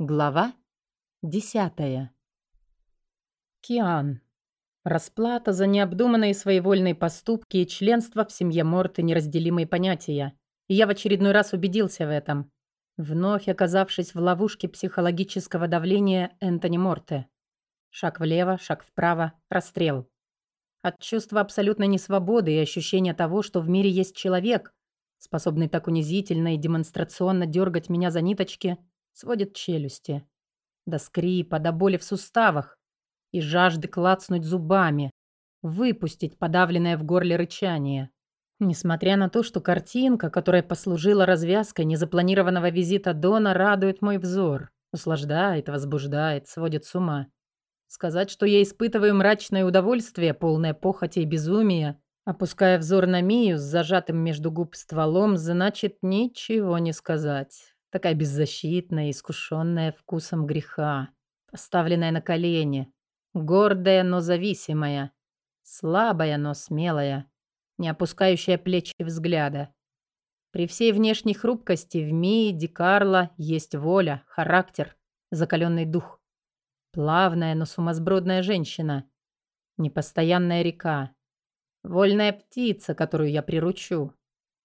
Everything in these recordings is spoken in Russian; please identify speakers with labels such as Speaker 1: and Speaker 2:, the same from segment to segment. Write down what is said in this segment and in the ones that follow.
Speaker 1: Глава десятая. Киан. Расплата за необдуманные своевольные поступки и членство в семье Морты – неразделимые понятия. И я в очередной раз убедился в этом, вновь оказавшись в ловушке психологического давления Энтони Морте. Шаг влево, шаг вправо, расстрел. От чувства абсолютной несвободы и ощущения того, что в мире есть человек, способный так унизительно и демонстрационно дергать меня за ниточки – сводит челюсти. До скрипа, до боли в суставах и жажды клацнуть зубами, выпустить подавленное в горле рычание. Несмотря на то, что картинка, которая послужила развязкой незапланированного визита Дона, радует мой взор, услаждает, возбуждает, сводит с ума. Сказать, что я испытываю мрачное удовольствие, полное похоти и безумия, опуская взор на Мию с зажатым между губ стволом, значит ничего не сказать. Такая беззащитная, искушенная вкусом греха, поставленная на колени, гордая, но зависимая, слабая, но смелая, не опускающая плечи взгляда. При всей внешней хрупкости в Мии Ди Карло есть воля, характер, закаленный дух. Плавная, но сумасбродная женщина. Непостоянная река. Вольная птица, которую я приручу.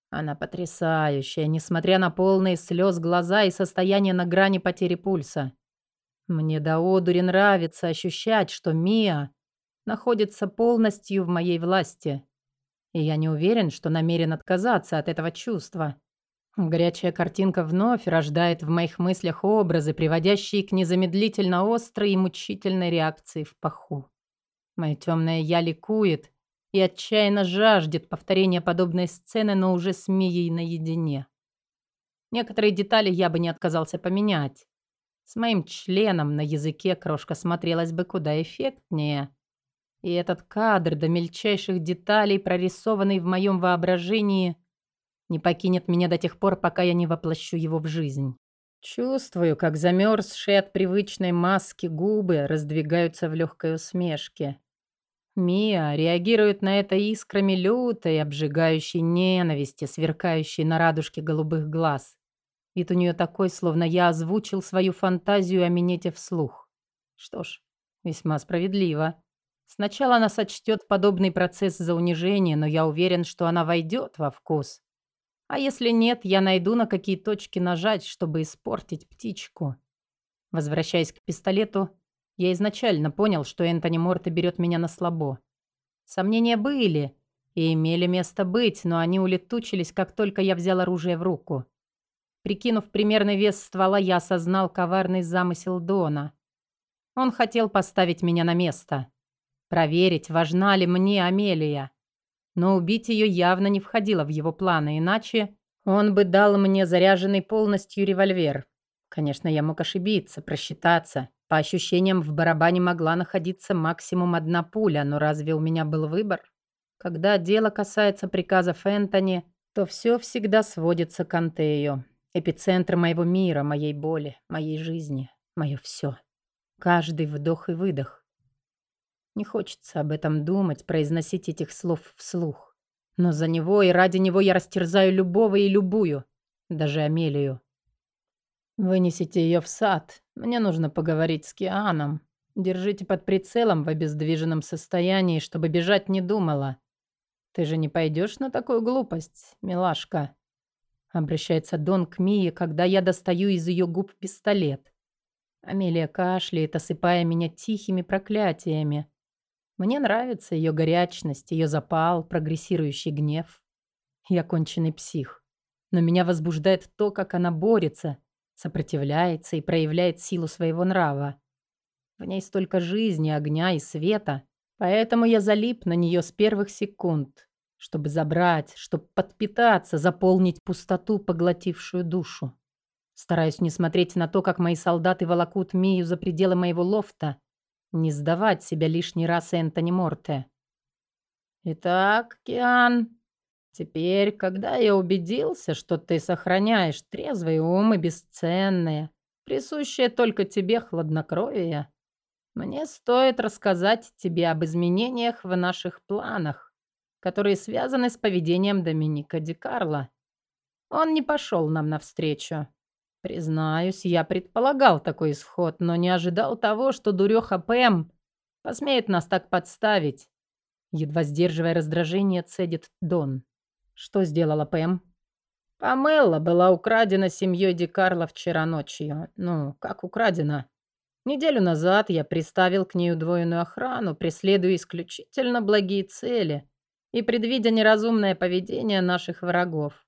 Speaker 1: Она потрясающая, несмотря на полные слез глаза и состояние на грани потери пульса. Мне до одури нравится ощущать, что Мия находится полностью в моей власти. И я не уверен, что намерен отказаться от этого чувства. Горячая картинка вновь рождает в моих мыслях образы, приводящие к незамедлительно острой и мучительной реакции в паху. Мое темное «я» ликует, и отчаянно жаждет повторения подобной сцены, но уже с Мией наедине. Некоторые детали я бы не отказался поменять. С моим членом на языке крошка смотрелась бы куда эффектнее. И этот кадр до мельчайших деталей, прорисованный в моем воображении, не покинет меня до тех пор, пока я не воплощу его в жизнь. Чувствую, как замерзшие от привычной маски губы раздвигаются в легкой усмешке. Мия реагирует на это искрами лютой, обжигающей ненависти, сверкающей на радужке голубых глаз. Вид у нее такой, словно я озвучил свою фантазию о минете вслух. Что ж, весьма справедливо. Сначала она сочтет подобный процесс за унижение, но я уверен, что она войдет во вкус. А если нет, я найду, на какие точки нажать, чтобы испортить птичку. Возвращаясь к пистолету, я изначально понял, что Энтони Морте берет меня на слабо. Сомнения были и имели место быть, но они улетучились, как только я взял оружие в руку. Прикинув примерный вес ствола, я осознал коварный замысел Дона. Он хотел поставить меня на место. Проверить, важна ли мне Амелия. Но убить ее явно не входило в его планы, иначе он бы дал мне заряженный полностью револьвер. Конечно, я мог ошибиться, просчитаться. По ощущениям, в барабане могла находиться максимум одна пуля, но разве у меня был выбор? Когда дело касается приказов Энтони, то все всегда сводится к Антею. Эпицентр моего мира, моей боли, моей жизни, мое все. Каждый вдох и выдох. Не хочется об этом думать, произносить этих слов вслух. Но за него и ради него я растерзаю любого и любую, даже Амелию. Вынесите ее в сад. Мне нужно поговорить с Кианом. Держите под прицелом в обездвиженном состоянии, чтобы бежать не думала. Ты же не пойдешь на такую глупость, милашка?» Обращается Дон к Мии, когда я достаю из ее губ пистолет. Амелия кашляет, осыпая меня тихими проклятиями. Мне нравится ее горячность, ее запал, прогрессирующий гнев. Я конченый псих. Но меня возбуждает то, как она борется – сопротивляется и проявляет силу своего нрава. В ней столько жизни, огня и света, поэтому я залип на нее с первых секунд, чтобы забрать, чтобы подпитаться, заполнить пустоту, поглотившую душу. Стараюсь не смотреть на то, как мои солдаты волокут Мию за пределы моего лофта, не сдавать себя лишний раз Энтони Морте. «Итак, Киан», Теперь, когда я убедился, что ты сохраняешь трезвый ум и бесценное, присущее только тебе хладнокровие, мне стоит рассказать тебе об изменениях в наших планах, которые связаны с поведением Доминика Ди Карло. Он не пошел нам навстречу. Признаюсь, я предполагал такой исход, но не ожидал того, что дуреха Пэм посмеет нас так подставить. Едва сдерживая раздражение, цедит Дон. Что сделала Пэм? Памелла была украдена семьей Ди Карло вчера ночью. Ну, как украдена? Неделю назад я приставил к ней удвоенную охрану, преследуя исключительно благие цели и предвидя неразумное поведение наших врагов.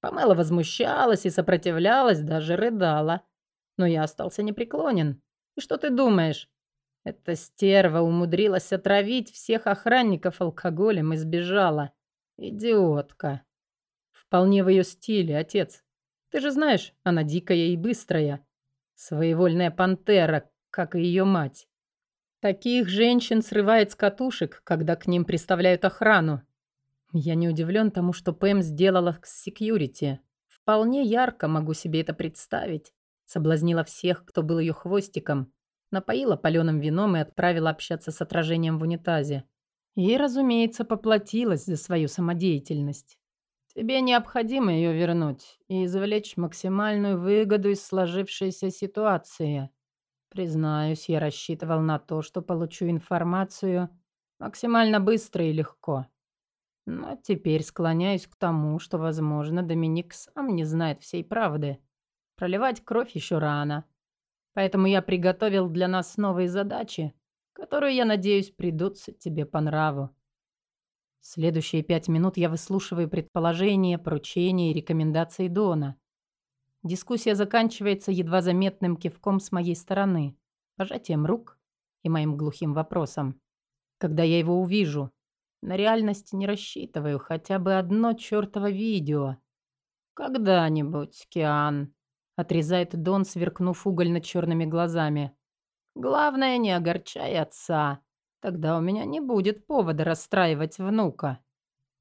Speaker 1: Памела возмущалась и сопротивлялась, даже рыдала. Но я остался непреклонен. И что ты думаешь? Эта стерва умудрилась отравить всех охранников алкоголем и сбежала. Идиотка. Вполне в ее стиле, отец. Ты же знаешь, она дикая и быстрая. Своевольная пантера, как и ее мать. Таких женщин срывает с катушек, когда к ним приставляют охрану. Я не удивлен тому, что Пэм сделала с секьюрити. Вполне ярко могу себе это представить. Соблазнила всех, кто был ее хвостиком, напоила паленым вином и отправила общаться с отражением в унитазе. И, разумеется, поплатилась за свою самодеятельность. Тебе необходимо ее вернуть и извлечь максимальную выгоду из сложившейся ситуации. Признаюсь, я рассчитывал на то, что получу информацию максимально быстро и легко. Но теперь склоняюсь к тому, что, возможно, Доминик сам не знает всей правды. Проливать кровь еще рано. Поэтому я приготовил для нас новые задачи, которые, я надеюсь, придутся тебе по нраву. Следующие пять минут я выслушиваю предположения, поручения и рекомендации Дона. Дискуссия заканчивается едва заметным кивком с моей стороны, пожатием рук и моим глухим вопросом. Когда я его увижу? На реальность не рассчитываю, хотя бы одно чертово видео. Когда-нибудь, Киан, отрезает Дон, сверкнув угольно-черными глазами. Главное, не огорчай отца. Тогда у меня не будет повода расстраивать внука.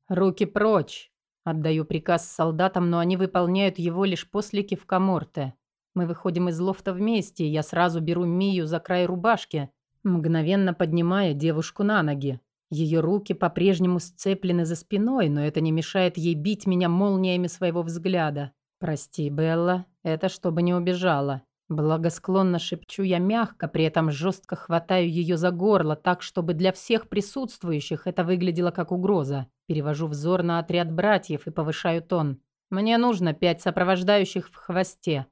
Speaker 1: Руки прочь. Отдаю приказ солдатам, но они выполняют его лишь после кивка Морте. Мы выходим из лофта вместе, и я сразу беру Мию за край рубашки, мгновенно поднимая девушку на ноги. Ее руки по-прежнему сцеплены за спиной, но это не мешает ей бить меня молниями своего взгляда. «Прости, Белла, это чтобы не убежала». Благосклонно шепчу я мягко, при этом жестко хватаю ее за горло, так, чтобы для всех присутствующих это выглядело как угроза. Перевожу взор на отряд братьев и повышаю тон. «Мне нужно пять сопровождающих в хвосте».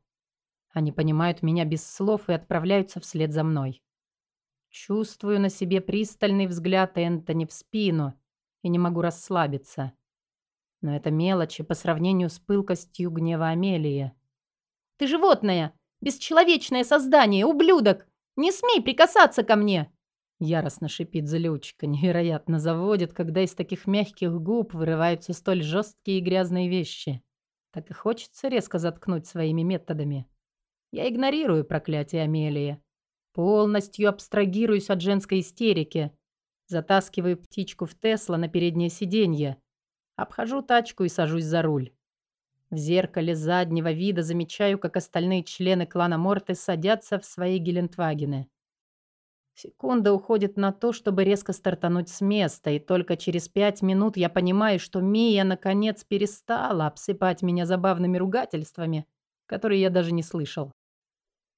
Speaker 1: Они понимают меня без слов и отправляются вслед за мной. Чувствую на себе пристальный взгляд Энтони в спину и не могу расслабиться. Но это мелочи по сравнению с пылкостью гнева Амелии.
Speaker 2: «Ты животное! Бесчеловечное создание! Ублюдок! Не смей прикасаться ко мне!»
Speaker 1: Яростно шипит злючка, невероятно заводит, когда из таких мягких губ вырываются столь жесткие и грязные вещи. Так и хочется резко заткнуть своими методами. Я игнорирую проклятие Амелии. Полностью абстрагируюсь от женской истерики. Затаскиваю птичку в Тесла на переднее сиденье. Обхожу тачку и сажусь за руль. В зеркале заднего вида замечаю, как остальные члены клана Морты садятся в свои Гелендвагены. Секунда уходит на то, чтобы резко стартануть с места, и только через пять минут я понимаю, что Мия наконец перестала обсыпать меня забавными ругательствами, которые я даже не слышал.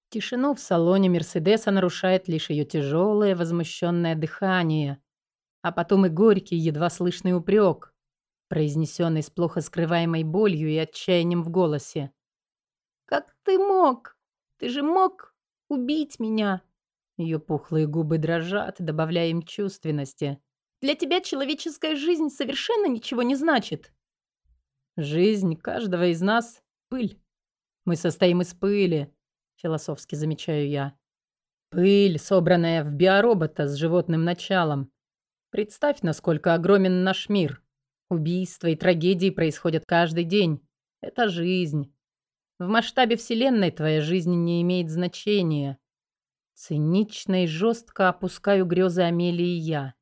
Speaker 1: Тишину в салоне Мерседеса нарушает лишь ее тяжелое, возмущенное дыхание, а потом и горький, едва слышный упрек, произнесенный с плохо скрываемой болью и отчаянием в голосе.
Speaker 2: «Как ты мог? Ты же мог убить меня?»
Speaker 1: Ее пухлые губы дрожат, добавляя им чувственности.
Speaker 2: «Для тебя человеческая жизнь совершенно ничего не значит».
Speaker 1: «Жизнь каждого из нас — пыль. Мы состоим из пыли, философски замечаю я. Пыль, собранная в биоробота с животным началом. Представь, насколько огромен наш мир. Убийства и трагедии происходят каждый день. Это жизнь. В масштабе Вселенной твоя жизнь не имеет значения. Цинично и жестко опускаю грезы Амелии я.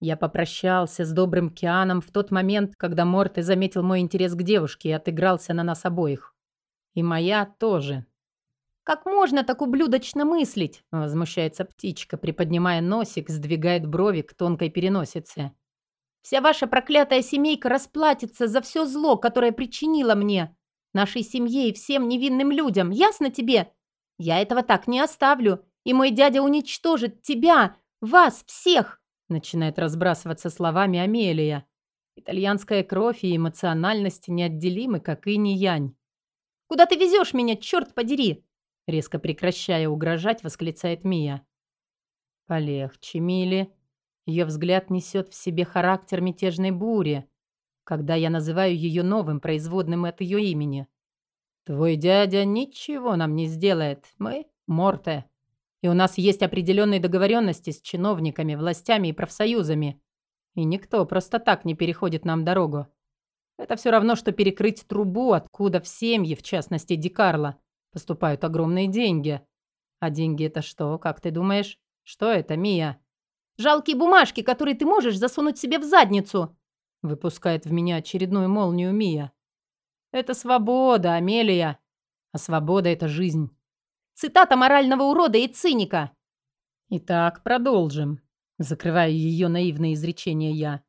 Speaker 1: Я попрощался с добрым Кианом в тот момент, когда Морте заметил мой интерес к девушке и отыгрался на нас обоих. И моя тоже.
Speaker 2: Как можно так ублюдочно мыслить?»
Speaker 1: Возмущается птичка, приподнимая носик, сдвигает брови к тонкой переносице.
Speaker 2: «Вся ваша проклятая семейка расплатится за все зло, которое причинила мне. Нашей семье и всем невинным людям. Ясно тебе? Я этого так не оставлю. И мой дядя уничтожит тебя, вас, всех!»
Speaker 1: Начинает разбрасываться словами Амелия. Итальянская кровь и эмоциональность неотделимы, как и не янь.
Speaker 2: «Куда ты везешь меня, черт подери?»
Speaker 1: Резко прекращая угрожать, восклицает Мия. «Полегче, Мили». Ее взгляд несет в себе характер мятежной бури, когда я называю ее новым производным от ее имени. «Твой дядя ничего нам не сделает. Мы – Морте. И у нас есть определенные договоренности с чиновниками, властями и профсоюзами. И никто просто так не переходит нам дорогу. Это все равно, что перекрыть трубу, откуда в семьи, в частности Дикарла, поступают огромные деньги. А деньги это что, как ты думаешь? Что это, Мия?
Speaker 2: Жалкие бумажки, которые ты можешь засунуть себе в задницу.
Speaker 1: Выпускает в меня очередную молнию Мия. Это свобода, Амелия. А свобода – это жизнь.
Speaker 2: Цитата морального урода и циника.
Speaker 1: Итак, продолжим. Закрываю ее наивное изречение я.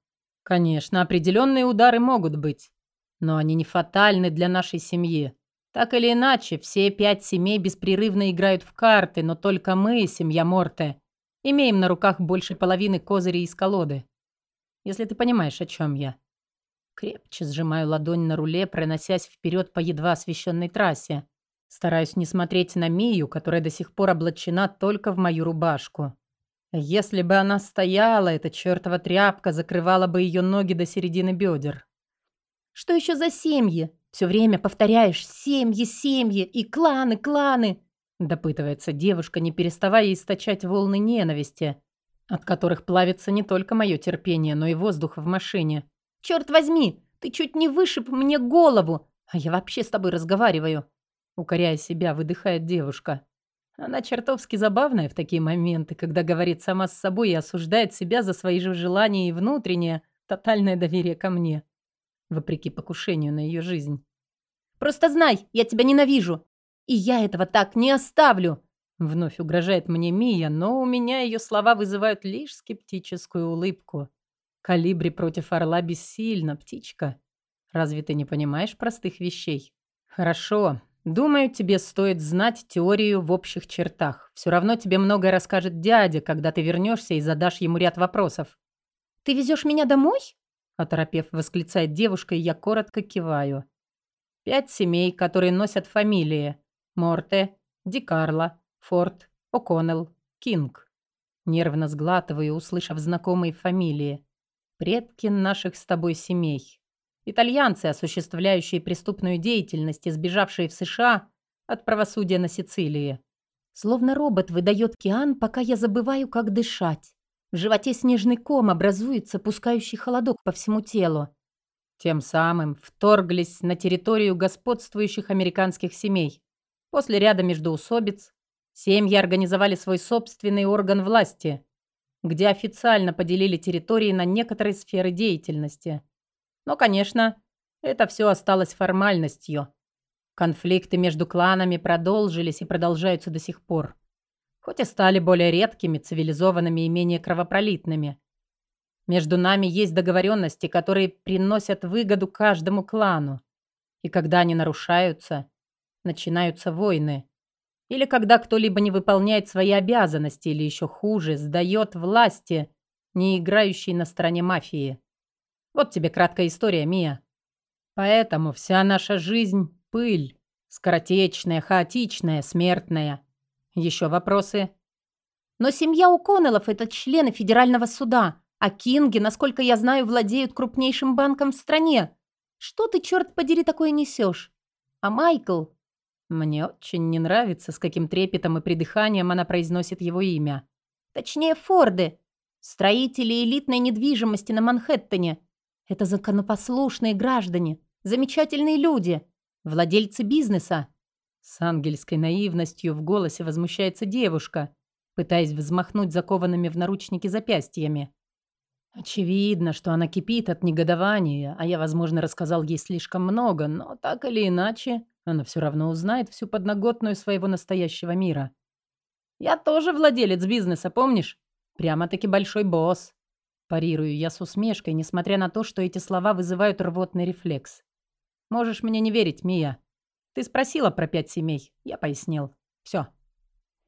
Speaker 1: Конечно, определенные удары могут быть, но они не фатальны для нашей семьи. Так или иначе, все пять семей беспрерывно играют в карты, но только мы, семья Морте, имеем на руках больше половины козырей из колоды. Если ты понимаешь, о чем я. Крепче сжимаю ладонь на руле, проносясь вперед по едва освещенной трассе. Стараюсь не смотреть на Мию, которая до сих пор облачена только в мою рубашку. Если бы она стояла, эта чертова тряпка закрывала бы ее ноги до середины бедер.
Speaker 2: «Что еще за семьи? Все время повторяешь «семьи, семьи» и «кланы, кланы», допытывается девушка, не переставая источать волны ненависти, от которых плавится не только мое терпение, но и воздух в машине. «Черт возьми, ты чуть не вышиб мне голову, а я вообще с тобой разговариваю»,
Speaker 1: укоряя себя, выдыхает девушка. Она чертовски забавная в такие моменты, когда говорит сама с собой и осуждает себя за свои же желания и внутреннее, тотальное доверие ко мне, вопреки покушению на ее жизнь.
Speaker 2: «Просто знай, я тебя ненавижу, и я этого так не оставлю!»
Speaker 1: Вновь угрожает мне Мия, но у меня ее слова вызывают лишь скептическую улыбку. Калибри против орла бессильно, птичка. Разве ты не понимаешь простых вещей? Хорошо, Думаю, тебе стоит знать теорию в общих чертах. Все равно тебе многое расскажет дядя, когда ты вернешься и задашь ему ряд вопросов.
Speaker 2: «Ты везешь меня домой?»
Speaker 1: Оторопев, восклицает девушка, и я коротко киваю. Пять семей, которые носят фамилии. Морте, Ди Карло, Форд, О'Коннелл, Кинг. Нервно сглатываю, услышав знакомые фамилии. Предки наших с тобой семей. Итальянцы, осуществляющие преступную деятельность и сбежавшие в США от правосудия на Сицилии.
Speaker 2: Словно робот выдает Киан, пока я забываю, как дышать. В животе снежный ком образуется, пускающий холодок по всему телу.
Speaker 1: Тем самым вторглись на территорию господствующих американских семей. После ряда междоусобиц семьи организовали свой собственный орган власти, где официально поделили территории на некоторые сферы деятельности – но, конечно, это все осталось формальностью. Конфликты между кланами продолжились и продолжаются до сих пор. Хоть и стали более редкими, цивилизованными и менее кровопролитными. Между нами есть договоренности, которые приносят выгоду каждому клану. И когда они нарушаются, начинаются войны. Или когда кто-либо не выполняет свои обязанности, или еще хуже, сдает власти, не играющей на стороне мафии. Вот тебе краткая история, Мия. Поэтому вся наша жизнь — пыль. Скоротечная, хаотичная, смертная. Еще вопросы?
Speaker 2: Но семья у Коннеллов — это члены федерального суда, а Кинги, насколько я знаю, владеют крупнейшим банком в стране. Что ты, черт подери, такое несешь? А Майкл?
Speaker 1: Мне очень не нравится, с каким трепетом и придыханием она произносит его имя.
Speaker 2: Точнее, Форды. Строители элитной недвижимости на Манхэттене. Это законопослушные граждане, замечательные люди, владельцы бизнеса.
Speaker 1: С ангельской наивностью в голосе возмущается девушка, пытаясь взмахнуть закованными в наручники запястьями. Очевидно, что она кипит от негодования, а я, возможно, рассказал ей слишком много, но так или иначе, она все равно узнает всю подноготную своего настоящего мира. Я тоже владелец бизнеса, помнишь? Прямо-таки большой босс. Парирую я с усмешкой, несмотря на то, что эти слова вызывают рвотный рефлекс. Можешь мне не верить, Мия, Ты спросила про пять семей. Я пояснил. Все.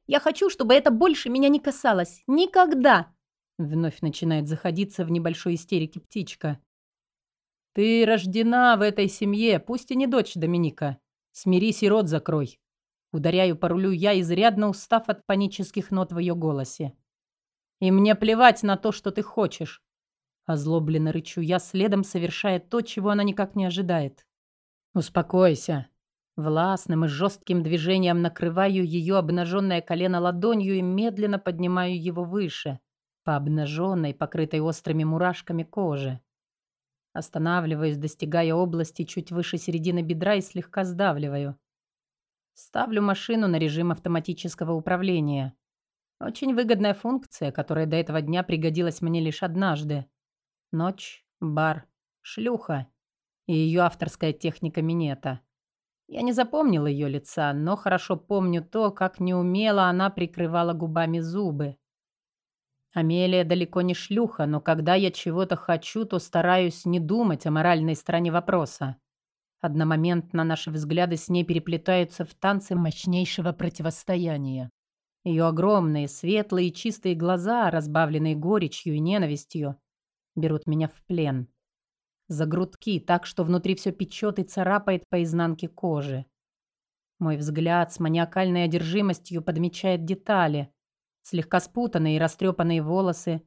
Speaker 2: Я хочу, чтобы это больше меня не касалось. Никогда.
Speaker 1: Вновь начинает заходиться в небольшой истерике птичка. Ты рождена в этой семье, пусть и не дочь Доминика. Смирись и рот закрой. Ударяю по рулю я, изрядно устав от панических нот в ее голосе. И мне плевать на то, что ты хочешь. Озлобленно рычу я, следом совершая то, чего она никак не ожидает. Успокойся. Властным и жестким движением накрываю ее обнаженное колено ладонью и медленно поднимаю его выше, по обнаженной, покрытой острыми мурашками коже. Останавливаюсь, достигая области чуть выше середины бедра и слегка сдавливаю. Ставлю машину на режим автоматического управления. Очень выгодная функция, которая до этого дня пригодилась мне лишь однажды. Ночь, бар, шлюха и ее авторская техника минета. Я не запомнил ее лица, но хорошо помню то, как неумело она прикрывала губами зубы. Амелия далеко не шлюха, но когда я чего-то хочу, то стараюсь не думать о моральной стороне вопроса. Одномоментно наши взгляды с ней переплетаются в танце мощнейшего противостояния. Ее огромные, светлые чистые глаза, разбавленные горечью и ненавистью, берут меня в плен за грудки, так что внутри все печет и царапает по изнанке кожи. Мой взгляд с маниакальной одержимостью подмечает детали. Слегка спутанные и растрепанные волосы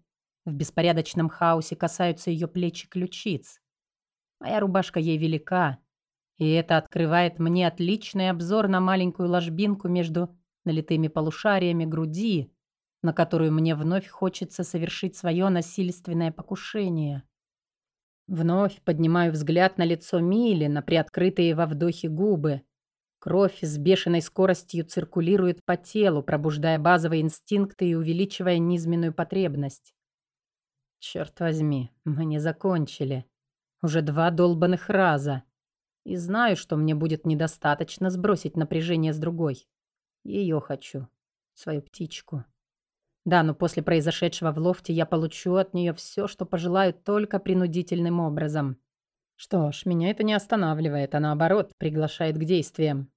Speaker 1: в беспорядочном хаосе касаются ее плеч и ключиц. Моя рубашка ей велика, и это открывает мне отличный обзор на маленькую ложбинку между налитыми полушариями груди, на которую мне вновь хочется совершить свое насильственное покушение. Вновь поднимаю взгляд на лицо Мили, на приоткрытые во вдохе губы. Кровь с бешеной скоростью циркулирует по телу, пробуждая базовые инстинкты и увеличивая низменную потребность. Черт возьми, мы не закончили. Уже два долбанных раза. И знаю, что мне будет недостаточно сбросить напряжение с другой. Ее хочу. Свою птичку. Да, но после произошедшего в лофте я получу от нее все, что пожелаю, только принудительным образом. Что ж, меня это не останавливает, а наоборот, приглашает к действиям.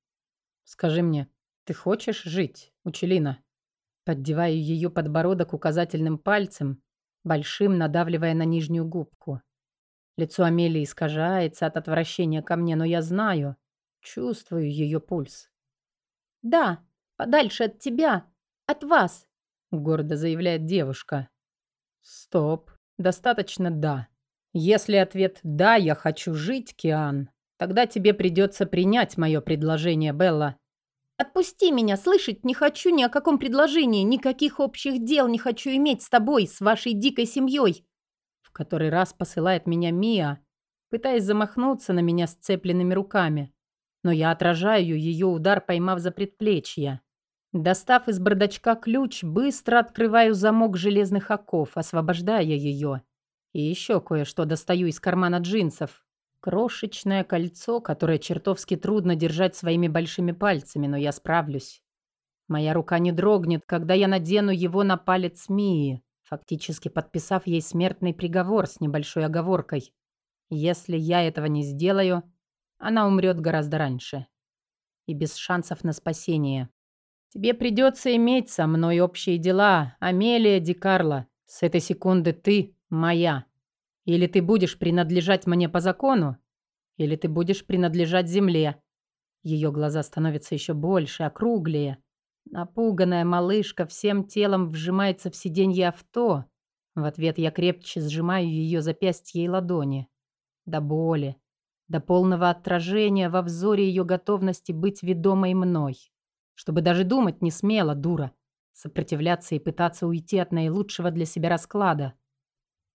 Speaker 1: Скажи мне, ты хочешь жить, Учелина? Поддеваю ее подбородок указательным пальцем, большим надавливая на нижнюю губку. Лицо Амелии искажается от отвращения ко мне, но я знаю, чувствую ее пульс.
Speaker 2: «Да, подальше от тебя, от вас,
Speaker 1: гордо заявляет девушка. Стоп, достаточно «да». Если ответ «да, я хочу жить, Киан», тогда тебе придется принять мое предложение, Белла.
Speaker 2: Отпусти меня, слышать не хочу ни о каком предложении, никаких общих дел не хочу иметь с тобой, с вашей дикой семьей.
Speaker 1: В который раз посылает меня Мия, пытаясь замахнуться на меня сцепленными руками. Но я отражаю ее удар, поймав за предплечье. Достав из бардачка ключ, быстро открываю замок железных оков, освобождая ее. И еще кое-что достаю из кармана джинсов. Крошечное кольцо, которое чертовски трудно держать своими большими пальцами, но я справлюсь. Моя рука не дрогнет, когда я надену его на палец Мии, фактически подписав ей смертный приговор с небольшой оговоркой. Если я этого не сделаю, она умрет гораздо раньше. И без шансов на спасение. Тебе придется иметь со мной общие дела, Амелия Ди Карло. С этой секунды ты моя. Или ты будешь принадлежать мне по закону, или ты будешь принадлежать земле. Ее глаза становятся еще больше, округлее. Напуганная малышка всем телом вжимается в сиденье авто. В ответ я крепче сжимаю ее запястье и ладони. До боли, до полного отражения во взоре ее готовности быть ведомой мной чтобы даже думать не смела, дура. Сопротивляться и пытаться уйти от наилучшего для себя расклада.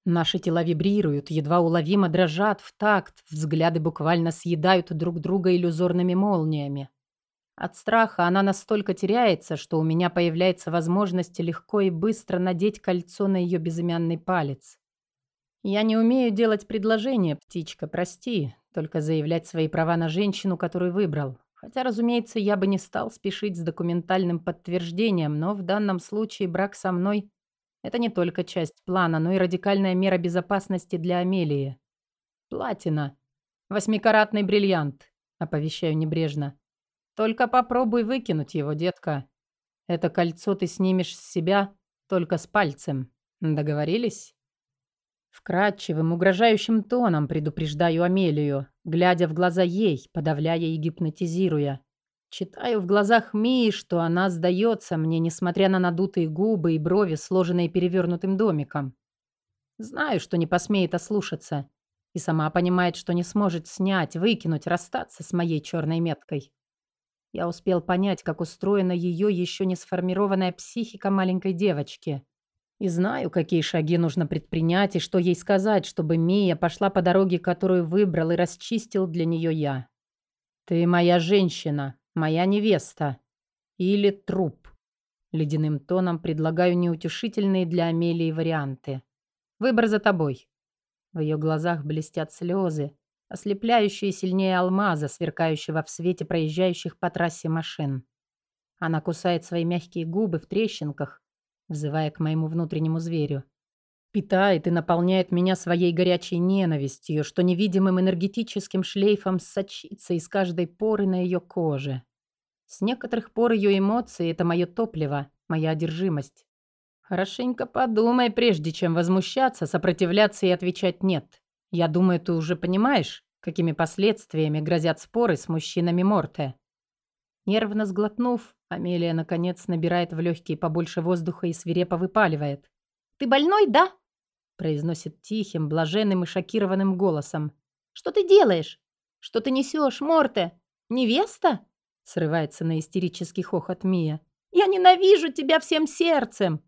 Speaker 1: Наши тела вибрируют, едва уловимо дрожат в такт, взгляды буквально съедают друг друга иллюзорными молниями. От страха она настолько теряется, что у меня появляется возможность легко и быстро надеть кольцо на ее безымянный палец. Я не умею делать предложения, птичка, прости, только заявлять свои права на женщину, которую выбрал. Хотя, разумеется, я бы не стал спешить с документальным подтверждением, но в данном случае брак со мной – это не только часть плана, но и радикальная мера безопасности для Амелии. Платина. Восьмикаратный бриллиант, оповещаю небрежно. Только попробуй выкинуть его, детка. Это кольцо ты снимешь с себя только с пальцем. Договорились? Вкрадчивым, угрожающим тоном предупреждаю Амелию, глядя в глаза ей, подавляя и гипнотизируя. Читаю в глазах Мии, что она сдается мне, несмотря на надутые губы и брови, сложенные перевернутым домиком. Знаю, что не посмеет ослушаться, и сама понимает, что не сможет снять, выкинуть, расстаться с моей черной меткой. Я успел понять, как устроена ее еще не сформированная психика маленькой девочки. И знаю, какие шаги нужно предпринять и что ей сказать, чтобы Мия пошла по дороге, которую выбрал и расчистил для нее я. «Ты моя женщина, моя невеста. Или труп». Ледяным тоном предлагаю неутешительные для Амелии варианты. Выбор за тобой. В ее глазах блестят слезы, ослепляющие сильнее алмаза, сверкающего в свете проезжающих по трассе машин. Она кусает свои мягкие губы в трещинках, взывая к моему внутреннему зверю. Питает и наполняет меня своей горячей ненавистью, что невидимым энергетическим шлейфом сочится из каждой поры на ее коже. С некоторых пор ее эмоции – это мое топливо, моя одержимость. Хорошенько подумай, прежде чем возмущаться, сопротивляться и отвечать «нет». Я думаю, ты уже понимаешь, какими последствиями грозят споры с мужчинами Морте. Нервно сглотнув, Амелия, наконец, набирает в легкие побольше воздуха и свирепо выпаливает.
Speaker 2: «Ты больной, да?»
Speaker 1: Произносит тихим, блаженным и шокированным голосом.
Speaker 2: «Что ты делаешь? Что ты несешь, Морте? Невеста?»
Speaker 1: срывается на истерический хохот Мия.
Speaker 2: «Я ненавижу тебя всем сердцем!»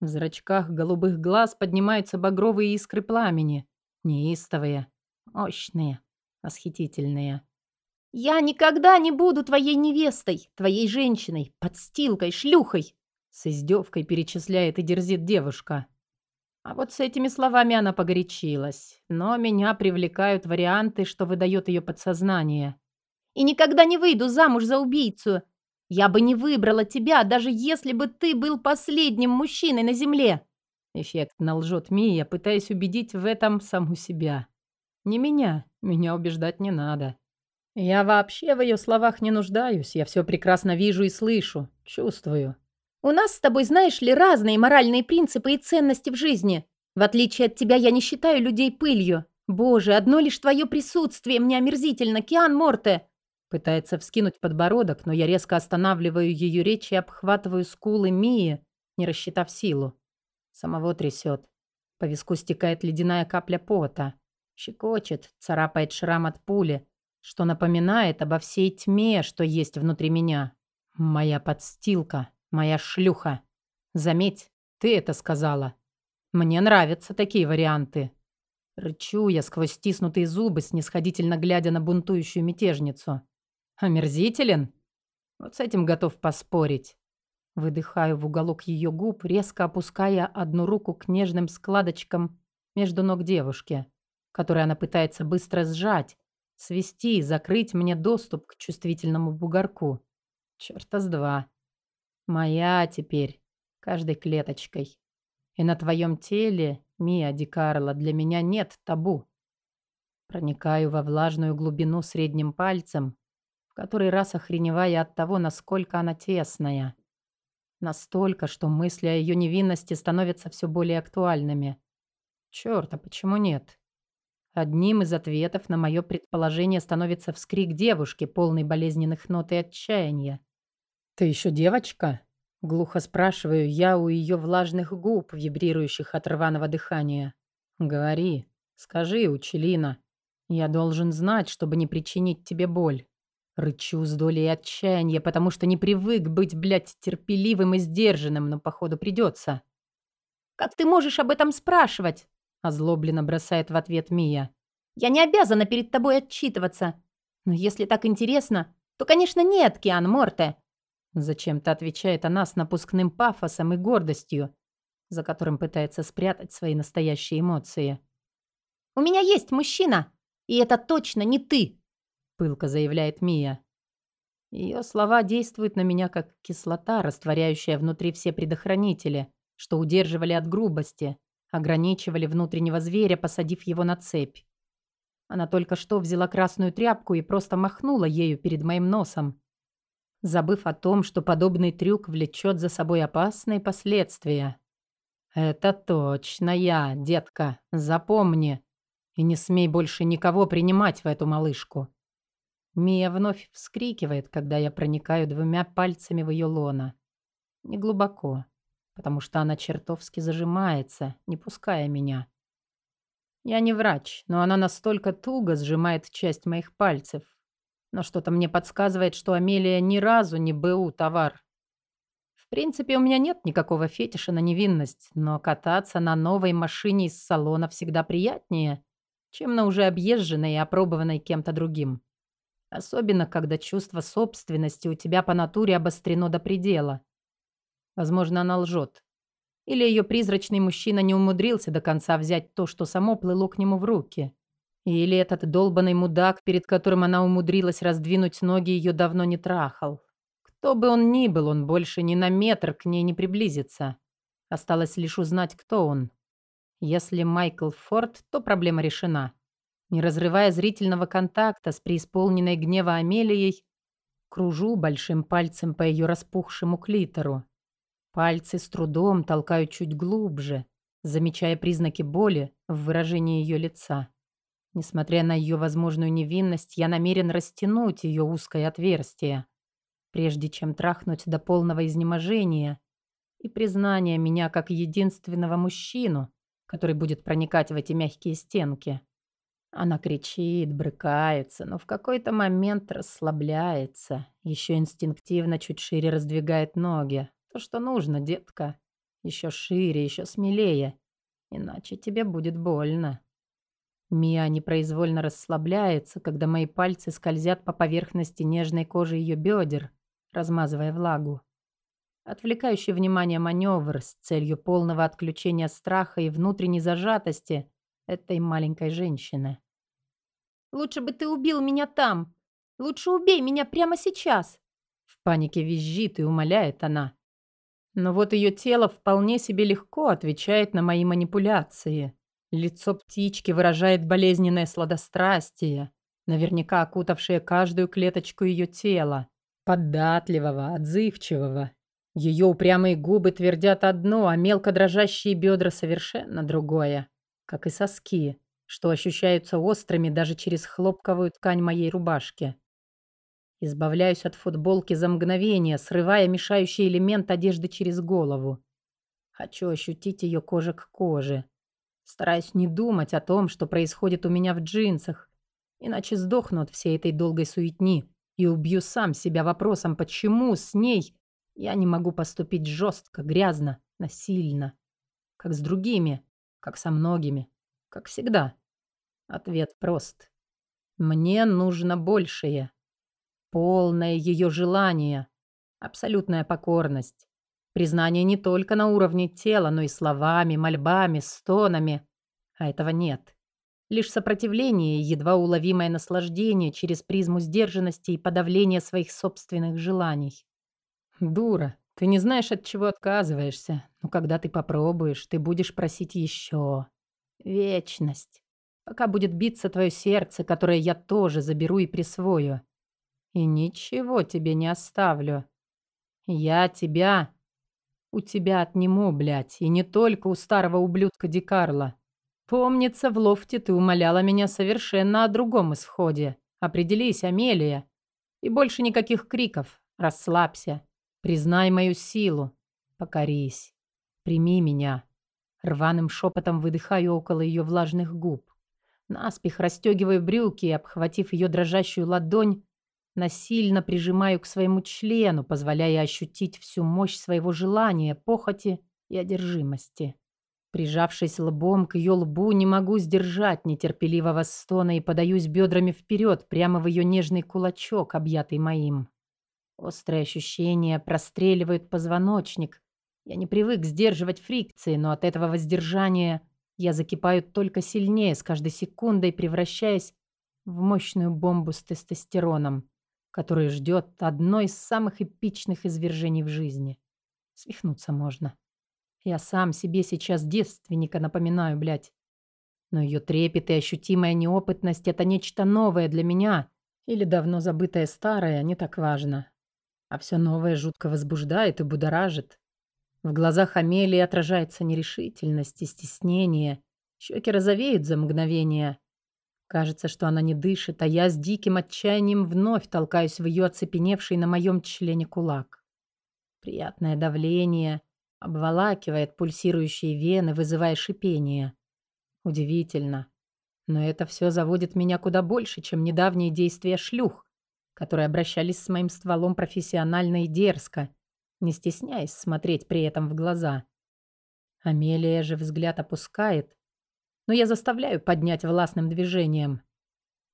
Speaker 1: В зрачках голубых глаз поднимаются багровые искры пламени. Неистовые, мощные, восхитительные.
Speaker 2: «Я никогда не буду твоей невестой, твоей женщиной, подстилкой, шлюхой!»
Speaker 1: С издевкой перечисляет и дерзит девушка. А вот с этими словами она погорячилась. Но меня привлекают варианты, что выдает ее подсознание.
Speaker 2: «И никогда не выйду замуж за убийцу. Я бы не выбрала тебя, даже если бы ты был последним мужчиной на земле!»
Speaker 1: Эффектно лжет Мия, пытаясь убедить в этом саму себя. Не меня, меня убеждать не надо. Я вообще в ее словах не нуждаюсь, я все прекрасно вижу и слышу, чувствую.
Speaker 2: У нас с тобой, знаешь ли, разные моральные принципы и ценности в жизни. В отличие от тебя, я не считаю людей пылью. Боже, одно лишь твое присутствие мне омерзительно, Киан Морте.
Speaker 1: Пытается вскинуть подбородок, но я резко останавливаю ее речь и обхватываю скулы Мии, не рассчитав силу. Самого трясет. По виску стекает ледяная капля пота. Щекочет, царапает шрам от пули, что напоминает обо всей тьме, что есть внутри меня. Моя подстилка, моя шлюха. Заметь, ты это сказала. Мне нравятся такие варианты. Рычу я сквозь стиснутые зубы, снисходительно глядя на бунтующую мятежницу. Омерзителен? Вот с этим готов поспорить. Выдыхаю в уголок ее губ, резко опуская одну руку к нежным складочкам между ног девушки, которые она пытается быстро сжать, свести, закрыть мне доступ к чувствительному бугорку. Чёрта с два. Моя теперь, каждой клеточкой. И на твоем теле, Мия Ди Карло, для меня нет табу. Проникаю во влажную глубину средним пальцем, в который раз охреневая от того, насколько она тесная. Настолько, что мысли о ее невинности становятся все более актуальными. Черт, а почему нет? Одним из ответов на мое предположение становится вскрик девушки, полный болезненных нот и отчаяния. «Ты еще девочка?» — глухо спрашиваю я у ее влажных губ, вибрирующих от рваного дыхания. «Говори, скажи, Учелина. Я должен знать, чтобы не причинить тебе боль». Рычу с долей отчаяния, потому что не привык быть, блядь, терпеливым и сдержанным, но, походу, придется.
Speaker 2: «Как ты можешь об этом спрашивать?»
Speaker 1: Озлобленно бросает в ответ Мия.
Speaker 2: «Я не обязана перед тобой отчитываться. Но если так интересно, то, конечно, нет, Киан Морте».
Speaker 1: Зачем-то отвечает она с напускным пафосом и гордостью, за которым пытается спрятать свои настоящие эмоции.
Speaker 2: «У меня есть мужчина, и это точно не ты!»
Speaker 1: пылко заявляет Мия. Ее слова действуют на меня как кислота, растворяющая внутри все предохранители, что удерживали от грубости, ограничивали внутреннего зверя, посадив его на цепь. Она только что взяла красную тряпку и просто махнула ею перед моим носом. Забыв о том, что подобный трюк влечет за собой опасные последствия. «Это точно я, детка, запомни. И не смей больше никого принимать в эту малышку». Мия вновь вскрикивает, когда я проникаю двумя пальцами в ее лоно. Неглубоко, потому что она чертовски зажимается, не пуская меня. Я не врач, но она настолько туго сжимает часть моих пальцев. Но что-то мне подсказывает, что Амелия ни разу не БУ товар. В принципе, у меня нет никакого фетиша на невинность, но кататься на новой машине из салона всегда приятнее, чем на уже объезженной и опробованной кем-то другим. Особенно, когда чувство собственности у тебя по натуре обострено до предела. Возможно, она лжет. Или ее призрачный мужчина не умудрился до конца взять то, что само плыло к нему в руки. Или этот долбанный мудак, перед которым она умудрилась раздвинуть ноги, ее давно не трахал. Кто бы он ни был, он больше ни на метр к ней не приблизится. Осталось лишь узнать, кто он. Если Майкл Форд, то проблема решена. Не разрывая зрительного контакта с преисполненной гнева Амелией, кружу большим пальцем по ее распухшему клитору. Пальцы с трудом толкаю чуть глубже, замечая признаки боли в выражении ее лица. Несмотря на ее возможную невинность, я намерен растянуть ее узкое отверстие прежде чем трахнуть до полного изнеможения и признания меня как единственного мужчину, который будет проникать в эти мягкие стенки. Она кричит, брыкается, но в какой-то момент расслабляется, еще инстинктивно чуть шире раздвигает ноги. То, что нужно, детка. Еще шире, еще смелее. Иначе тебе будет больно. Мия непроизвольно расслабляется, когда мои пальцы скользят по поверхности нежной кожи ее бедер, размазывая влагу. Отвлекающий внимание маневр с целью полного отключения страха и внутренней зажатости этой маленькой женщины.
Speaker 2: «Лучше бы ты убил меня там! Лучше убей меня прямо сейчас!»
Speaker 1: В панике визжит и умоляет она. Но вот ее тело вполне себе легко отвечает на мои манипуляции. Лицо птички выражает болезненное сладострастие, наверняка окутавшее каждую клеточку ее тела. Податливого, отзывчивого. Ее упрямые губы твердят одно, а мелко дрожащие бедра совершенно другое. Как и соски, что ощущаются острыми даже через хлопковую ткань моей рубашки. Избавляюсь от футболки за мгновение, срывая мешающий элемент одежды через голову. Хочу ощутить ее кожа к коже. Стараюсь не думать о том, что происходит у меня в джинсах, иначе сдохну от всей этой долгой суетни, и убью сам себя вопросом, почему с ней я не могу поступить жестко, грязно, насильно. Как с другими, как со многими, как всегда. Ответ прост. Мне нужно большее. Полное ее желание. Абсолютная покорность. Признание не только на уровне тела, но и словами, мольбами, стонами. А этого нет. Лишь сопротивление и едва уловимое наслаждение через призму сдержанности и подавления своих собственных желаний. Дура, ты не знаешь, от чего отказываешься, но когда ты попробуешь, ты будешь просить еще. Вечность. Пока будет биться твое сердце, которое я тоже заберу и присвою. И ничего тебе не оставлю. Я тебя... У тебя отниму, блядь, и не только у старого ублюдка Дикарла. Помнится, в лофте ты умоляла меня совершенно о другом исходе. Определись, Амелия. И больше никаких криков. Расслабься. Признай мою силу. Покорись. Прими меня. Рваным шепотом выдыхаю около ее влажных губ. Наспех расстегиваю брюки и, обхватив ее дрожащую ладонь, насильно прижимаю к своему члену, позволяя ощутить всю мощь своего желания, похоти и одержимости. Прижавшись лбом к ее лбу, не могу сдержать нетерпеливого стона и подаюсь бедрами вперед, прямо в ее нежный кулачок, объятый моим. Острые ощущения простреливают позвоночник. Я не привык сдерживать фрикции, но от этого воздержания я закипаю только сильнее, с каждой секундой превращаясь в мощную бомбу с тестостероном, которая ждет одной из самых эпичных извержений в жизни. Свихнуться можно. Я сам себе сейчас девственника напоминаю, блядь. Но ее трепет и ощутимая неопытность – это нечто новое для меня. Или давно забытое старое, не так важно. А все новое жутко возбуждает и будоражит. В глазах Амелии отражается нерешительность и стеснение. Щеки розовеют за мгновение. Кажется, что она не дышит, а я с диким отчаянием вновь толкаюсь в ее оцепеневший на моем члене кулак. Приятное давление обволакивает пульсирующие вены, вызывая шипение. Удивительно. Но это все заводит меня куда больше, чем недавние действия шлюх, которые обращались с моим стволом профессионально и дерзко, не стесняясь смотреть при этом в глаза. Амелия же взгляд опускает, но я заставляю поднять властным движением.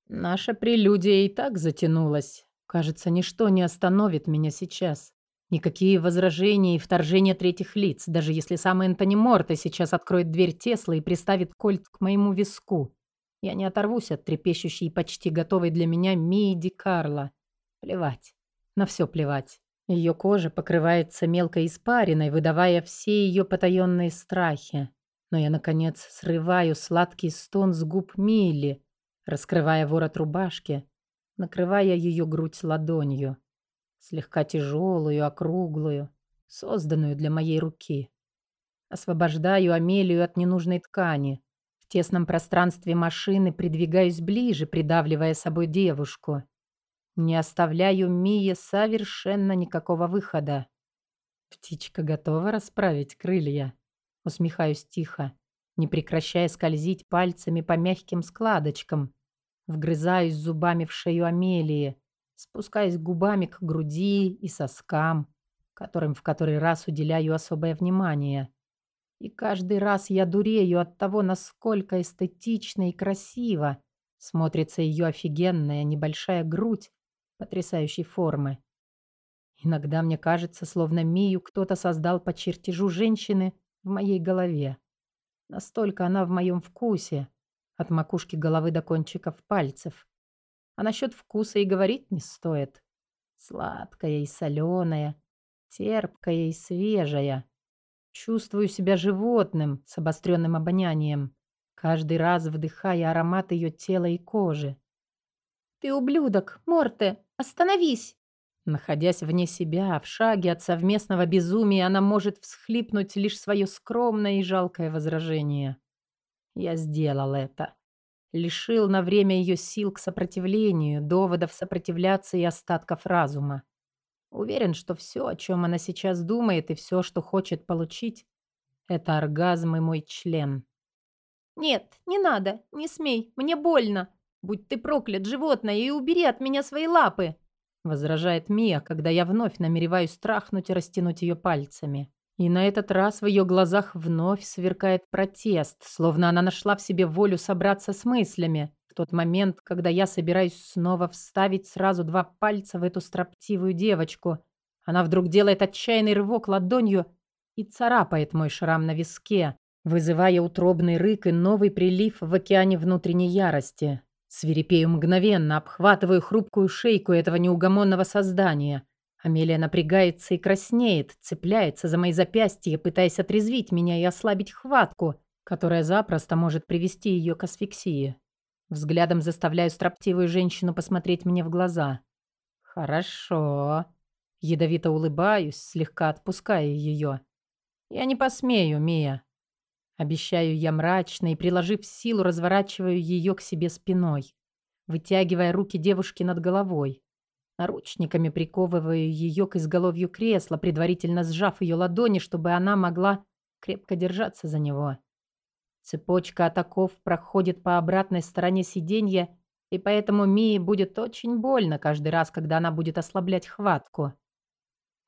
Speaker 1: Наша прелюдия и так затянулась. Кажется, ничто не остановит меня сейчас. Никакие возражения и вторжения третьих лиц, даже если сам Энтони Морта сейчас откроет дверь Тесла и приставит кольт к моему виску. Я не оторвусь от трепещущей и почти готовой для меня Мии Ди Карло. Плевать. На все плевать. Ее кожа покрывается мелкой испариной, выдавая все ее потаенные страхи. Но я, наконец, срываю сладкий стон с губ Милли, раскрывая ворот рубашки, накрывая ее грудь ладонью слегка тяжелую, округлую, созданную для моей руки. Освобождаю Амелию от ненужной ткани. В тесном пространстве машины придвигаюсь ближе, придавливая собой девушку. Не оставляю Мие совершенно никакого выхода. «Птичка готова расправить крылья?» Усмехаюсь тихо, не прекращая скользить пальцами по мягким складочкам. Вгрызаюсь зубами в шею Амелии, спускаясь губами к груди и соскам, которым в который раз уделяю особое внимание. И каждый раз я дурею от того, насколько эстетично и красиво смотрится ее офигенная небольшая грудь потрясающей формы. Иногда мне кажется, словно Мию кто-то создал по чертежу женщины в моей голове. Настолько она в моем вкусе, от макушки головы до кончиков пальцев. А насчет вкуса и говорить не стоит. Сладкая и соленая, терпкая и свежая. Чувствую себя животным с обостренным обонянием, каждый раз вдыхая аромат ее тела и кожи.
Speaker 2: «Ты ублюдок, Морте! Остановись!»
Speaker 1: Находясь вне себя, в шаге от совместного безумия, она может всхлипнуть лишь свое скромное и жалкое возражение. Я сделал это лишил на время ее сил к сопротивлению, доводов сопротивляться и остатков разума. Уверен, что все, о чем она сейчас думает и все, что хочет получить, это оргазм и мой член.
Speaker 2: «Нет, не надо, не смей, мне больно. Будь ты проклят, животное, и убери от меня свои лапы!»
Speaker 1: Возражает Мия, когда я вновь намереваюсь трахнуть и растянуть ее пальцами. И на этот раз в ее глазах вновь сверкает протест, словно она нашла в себе волю собраться с мыслями. В тот момент, когда я собираюсь снова вставить сразу два пальца в эту строптивую девочку, она вдруг делает отчаянный рывок ладонью и царапает мой шрам на виске, вызывая утробный рык и новый прилив в океане внутренней ярости. Свирепею мгновенно, обхватываю хрупкую шейку этого неугомонного создания – Амелия напрягается и краснеет, цепляется за мои запястья, пытаясь отрезвить меня и ослабить хватку, которая запросто может привести ее к асфиксии. Взглядом заставляю строптивую женщину посмотреть мне в глаза. «Хорошо». Ядовито улыбаюсь, слегка отпуская ее. «Я не посмею, Мия». Обещаю я мрачно и, приложив силу, разворачиваю ее к себе спиной, вытягивая руки девушки над головой. Наручниками приковываю ее к изголовью кресла, предварительно сжав ее ладони, чтобы она могла крепко держаться за него. Цепочка атаков проходит по обратной стороне сиденья, и поэтому Мии будет очень больно каждый раз, когда она будет ослаблять хватку.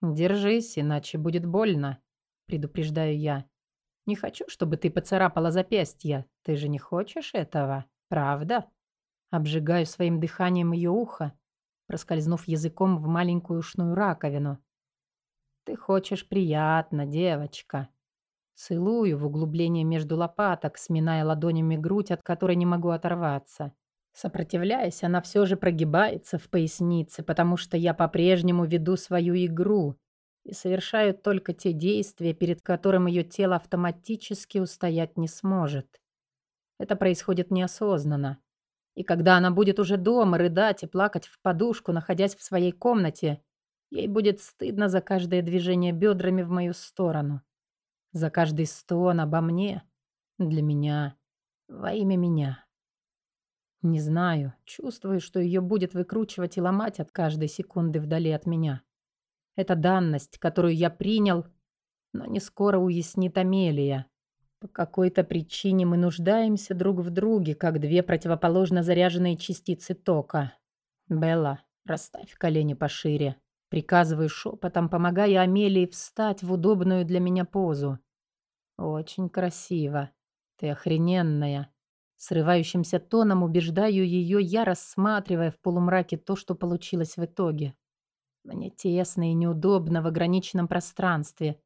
Speaker 1: «Держись, иначе будет больно», — предупреждаю я. «Не хочу, чтобы ты поцарапала запястье. Ты же не хочешь этого, правда?» Обжигаю своим дыханием ее ухо, проскользнув языком в маленькую ушную раковину. «Ты хочешь приятно, девочка». Целую в углубление между лопаток, сминая ладонями грудь, от которой не могу оторваться. Сопротивляясь, она все же прогибается в пояснице, потому что я по-прежнему веду свою игру и совершаю только те действия, перед которым ее тело автоматически устоять не сможет. Это происходит неосознанно. И когда она будет уже дома рыдать и плакать в подушку, находясь в своей комнате, Ей будет стыдно за каждое движение бедрами в мою сторону. За каждый стон обо мне. Для меня. Во имя меня. Не знаю, чувствую, что ее будет выкручивать и ломать от каждой секунды вдали от меня. Это данность, которую я принял, но не скоро уяснит Амелия. По какой-то причине мы нуждаемся друг в друге, как две противоположно заряженные частицы тока. Белла, расставь колени пошире. Приказываю шепотом, помогая Амелии встать в удобную для меня позу. Очень красиво. Ты охрененная. Срывающимся тоном убеждаю ее, я рассматривая в полумраке то, что получилось в итоге. Мне тесно и неудобно в ограниченном пространстве,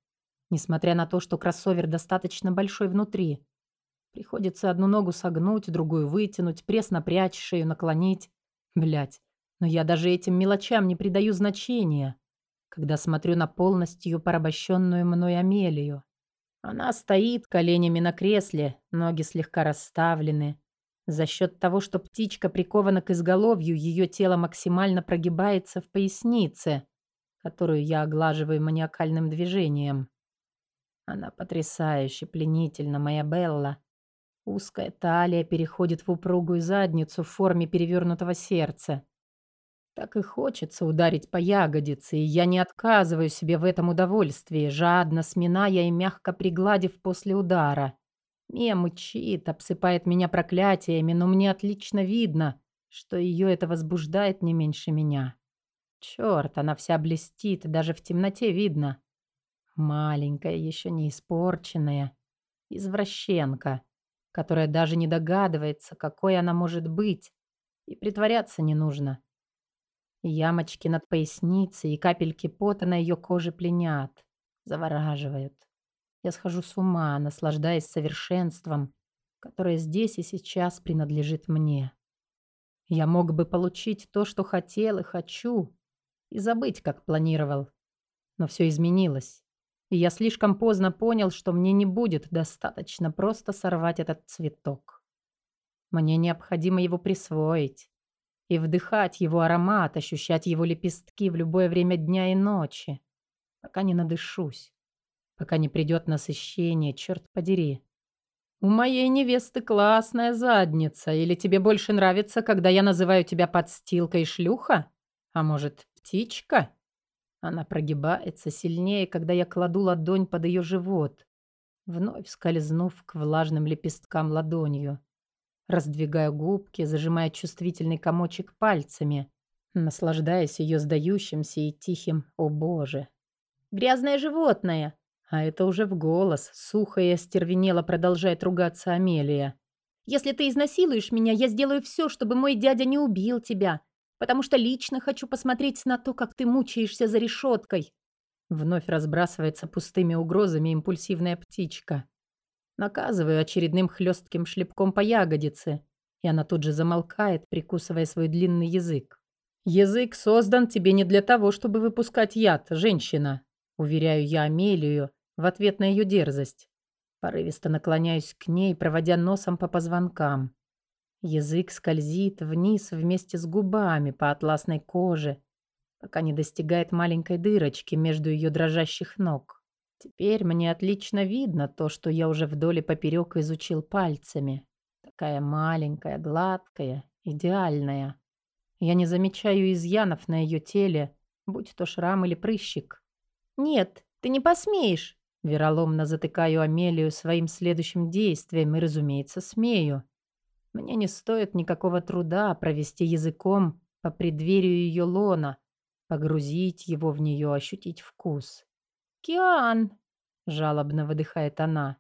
Speaker 1: несмотря на то, что кроссовер достаточно большой внутри. Приходится одну ногу согнуть, другую вытянуть, пресс напрячь, шею наклонить. Блять, но я даже этим мелочам не придаю значения, когда смотрю на полностью порабощенную мной Амелию. Она стоит коленями на кресле, ноги слегка расставлены. За счет того, что птичка прикована к изголовью, ее тело максимально прогибается в пояснице, которую я оглаживаю маниакальным движением. Она потрясающе пленительна, моя Белла. Узкая талия переходит в упругую задницу в форме перевернутого сердца. Так и хочется ударить по ягодице, и я не отказываю себе в этом удовольствии, жадно сминая и мягко пригладив после удара. Мия мычит, обсыпает меня проклятиями, но мне отлично видно, что ее это возбуждает не меньше меня. Черт, она вся блестит, даже в темноте видно. Маленькая, еще не испорченная. Извращенка, которая даже не догадывается, какой она может быть. И притворяться не нужно. Ямочки над поясницей и капельки пота на ее коже пленят, завораживают. Я схожу с ума, наслаждаясь совершенством, которое здесь и сейчас принадлежит мне. Я мог бы получить то, что хотел и хочу, и забыть, как планировал. Но все изменилось. И я слишком поздно понял, что мне не будет достаточно просто сорвать этот цветок. Мне необходимо его присвоить, и вдыхать его аромат, ощущать его лепестки в любое время дня и ночи, пока не надышусь, пока не придет насыщение, черт подери. У моей невесты классная задница, или тебе больше нравится, когда я называю тебя подстилкой шлюха? А может, птичка? Она прогибается сильнее, когда я кладу ладонь под ее живот, вновь скользнув к влажным лепесткам ладонью. Раздвигая губки, зажимая чувствительный комочек пальцами, наслаждаясь ее сдающимся и тихим «О боже!». «Грязное животное!» А это уже в голос, сухо и остервенело продолжает ругаться Амелия. «Если ты изнасилуешь меня, я сделаю все, чтобы мой дядя не убил тебя, потому что лично хочу посмотреть на то, как ты мучаешься за решеткой». Вновь разбрасывается пустыми угрозами импульсивная птичка. Наказываю очередным хлестким шлепком по ягодице, и она тут же замолкает, прикусывая свой длинный язык. «Язык создан тебе не для того, чтобы выпускать яд, женщина», уверяю я Амелию в ответ на ее дерзость. Порывисто наклоняюсь к ней, проводя носом по позвонкам. Язык скользит вниз вместе с губами по атласной коже, пока не достигает маленькой дырочки между ее дрожащих ног. Теперь мне отлично видно то, что я уже вдоль и поперек изучил пальцами. Такая маленькая, гладкая, идеальная. Я не замечаю изъянов на ее теле, будь то шрам или прыщик. «Нет, ты не посмеешь!» Вероломно затыкаю Амелию своим следующим действием и, разумеется, смею. Мне не стоит никакого труда провести языком по преддверию ее лона, погрузить его в нее, ощутить вкус. «Киан!» – жалобно выдыхает она.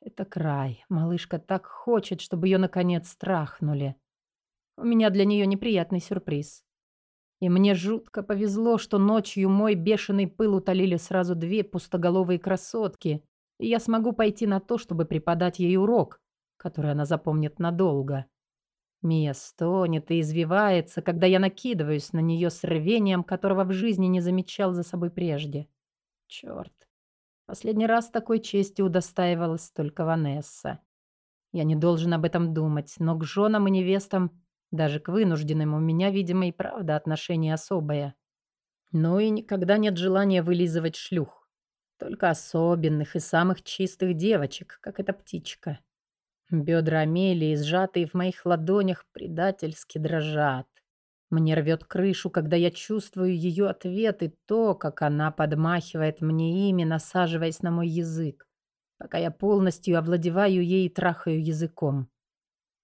Speaker 1: «Это край. Малышка так хочет, чтобы ее наконец страхнули. У меня для нее неприятный сюрприз. И мне жутко повезло, что ночью мой бешеный пыл утолили сразу две пустоголовые красотки, и я смогу пойти на то, чтобы преподать ей урок, который она запомнит надолго». Мия стонет и извивается, когда я накидываюсь на нее с рвением, которого в жизни не замечал за собой прежде. Черт. Последний раз такой чести удостаивалась только Ванесса. Я не должен об этом думать, но к женам и невестам, даже к вынужденным, у меня, видимо, и правда отношение особое. Ну и никогда нет желания вылизывать шлюх. Только особенных и самых чистых девочек, как эта птичка. Бедра Амелии, сжатые в моих ладонях, предательски дрожат. Мне рвет крышу, когда я чувствую ее ответ и то, как она подмахивает мне ими, насаживаясь на мой язык, пока я полностью овладеваю ей и трахаю языком.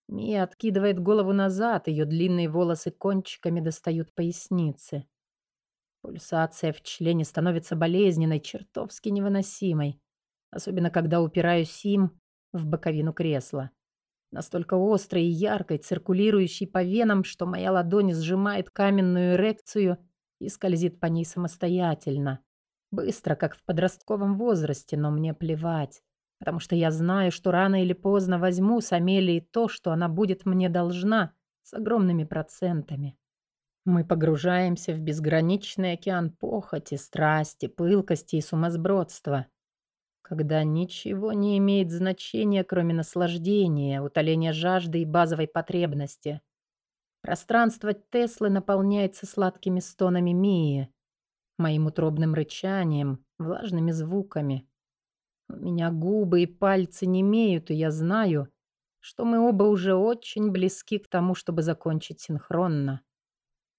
Speaker 1: Мия откидывает голову назад, ее длинные волосы кончиками достают поясницы. Пульсация в члене становится болезненной, чертовски невыносимой, особенно когда упираюсь им в боковину кресла. Настолько острой и яркой, циркулирующей по венам, что моя ладонь сжимает каменную эрекцию и скользит по ней самостоятельно. Быстро, как в подростковом возрасте, но мне плевать. Потому что я знаю, что рано или поздно возьму с Амелии то, что она будет мне должна, с огромными процентами. Мы погружаемся в безграничный океан похоти, страсти, пылкости и сумасбродства когда ничего не имеет значения, кроме наслаждения, утоления жажды и базовой потребности. Пространство Теслы наполняется сладкими стонами Мии, моим утробным рычанием, влажными звуками. У меня губы и пальцы не имеют, и я знаю, что мы оба уже очень близки к тому, чтобы закончить синхронно.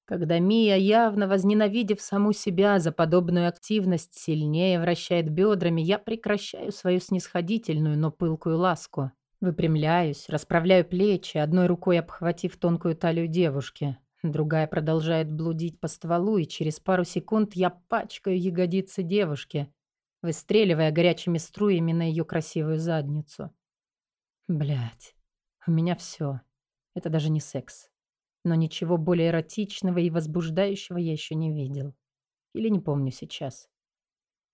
Speaker 1: Когда Мия, явно возненавидев саму себя за подобную активность, сильнее вращает бедрами, я прекращаю свою снисходительную, но пылкую ласку. Выпрямляюсь, расправляю плечи, одной рукой обхватив тонкую талию девушки. Другая продолжает блудить по стволу, и через пару секунд я пачкаю ягодицы девушки, выстреливая горячими струями на ее красивую задницу. Блять, у меня все. Это даже не секс но ничего более эротичного и возбуждающего я еще не видел. Или не помню сейчас.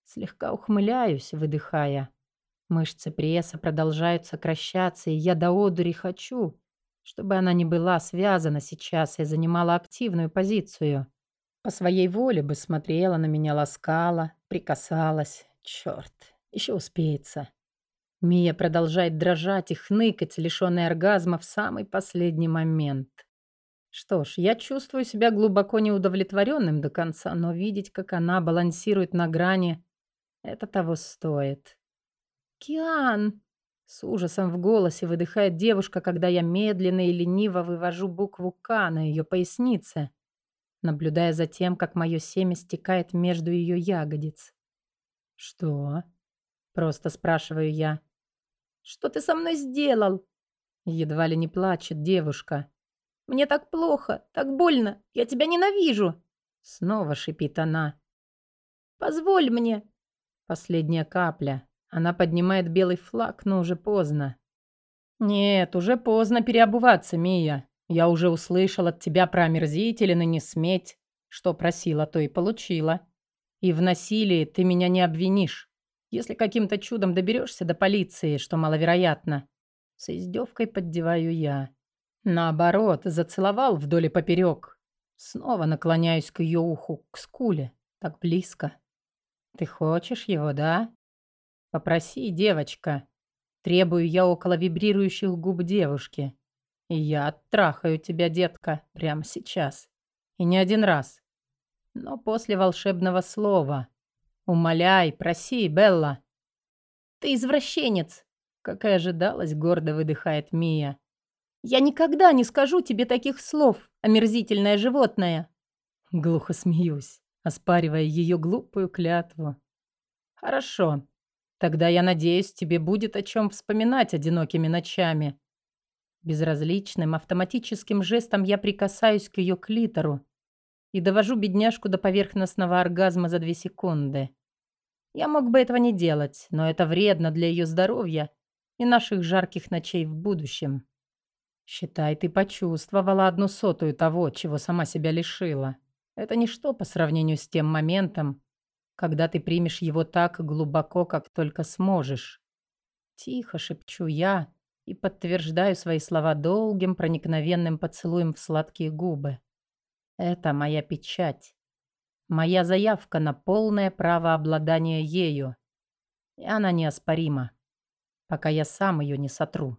Speaker 1: Слегка ухмыляюсь, выдыхая. Мышцы пресса продолжают сокращаться, и я до одури хочу, чтобы она не была связана сейчас и занимала активную позицию. По своей воле бы смотрела на меня, ласкала, прикасалась. Черт, еще успеется. Мия продолжает дрожать и хныкать, лишенная оргазма в самый последний момент. Что ж, я чувствую себя глубоко неудовлетворенным до конца, но видеть, как она балансирует на грани, это того стоит. «Киан!» С ужасом в голосе выдыхает девушка, когда я медленно и лениво вывожу букву «К» на ее пояснице, наблюдая за тем, как мое семя стекает между ее ягодиц. «Что?» – просто спрашиваю я. «Что ты со мной сделал?» Едва ли не плачет девушка. Мне так плохо, так больно. Я тебя ненавижу. Снова шипит она. Позволь мне. Последняя капля. Она поднимает белый флаг, но уже поздно. Нет, уже поздно переобуваться, Мия. Я уже услышал от тебя про омерзителен и не сметь. Что просила, то и получила. И в насилии ты меня не обвинишь. Если каким-то чудом доберешься до полиции, что маловероятно. С издевкой поддеваю я. Наоборот, зацеловал вдоль и поперек. Снова наклоняюсь к ее уху, к скуле, так близко. Ты хочешь его, да? Попроси, девочка. Требую я около вибрирующих губ девушки. И я оттрахаю тебя, детка, прямо сейчас. И не один раз. Но после волшебного слова. Умоляй, проси, Белла. Ты извращенец, как и ожидалось, гордо выдыхает Мия. Я никогда не скажу тебе таких слов, омерзительное животное. Глухо смеюсь, оспаривая ее глупую клятву. Хорошо. Тогда я надеюсь, тебе будет о чем вспоминать одинокими ночами. Безразличным автоматическим жестом я прикасаюсь к ее клитору и довожу бедняжку до поверхностного оргазма за две секунды. Я мог бы этого не делать, но это вредно для ее здоровья и наших жарких ночей в будущем. Считай, ты почувствовала одну сотую того, чего сама себя лишила. Это ничто по сравнению с тем моментом, когда ты примешь его так глубоко, как только сможешь. Тихо шепчу я и подтверждаю свои слова долгим проникновенным поцелуем в сладкие губы. Это моя печать. Моя заявка на полное право обладания ею. И она неоспорима, пока я сам ее не сотру.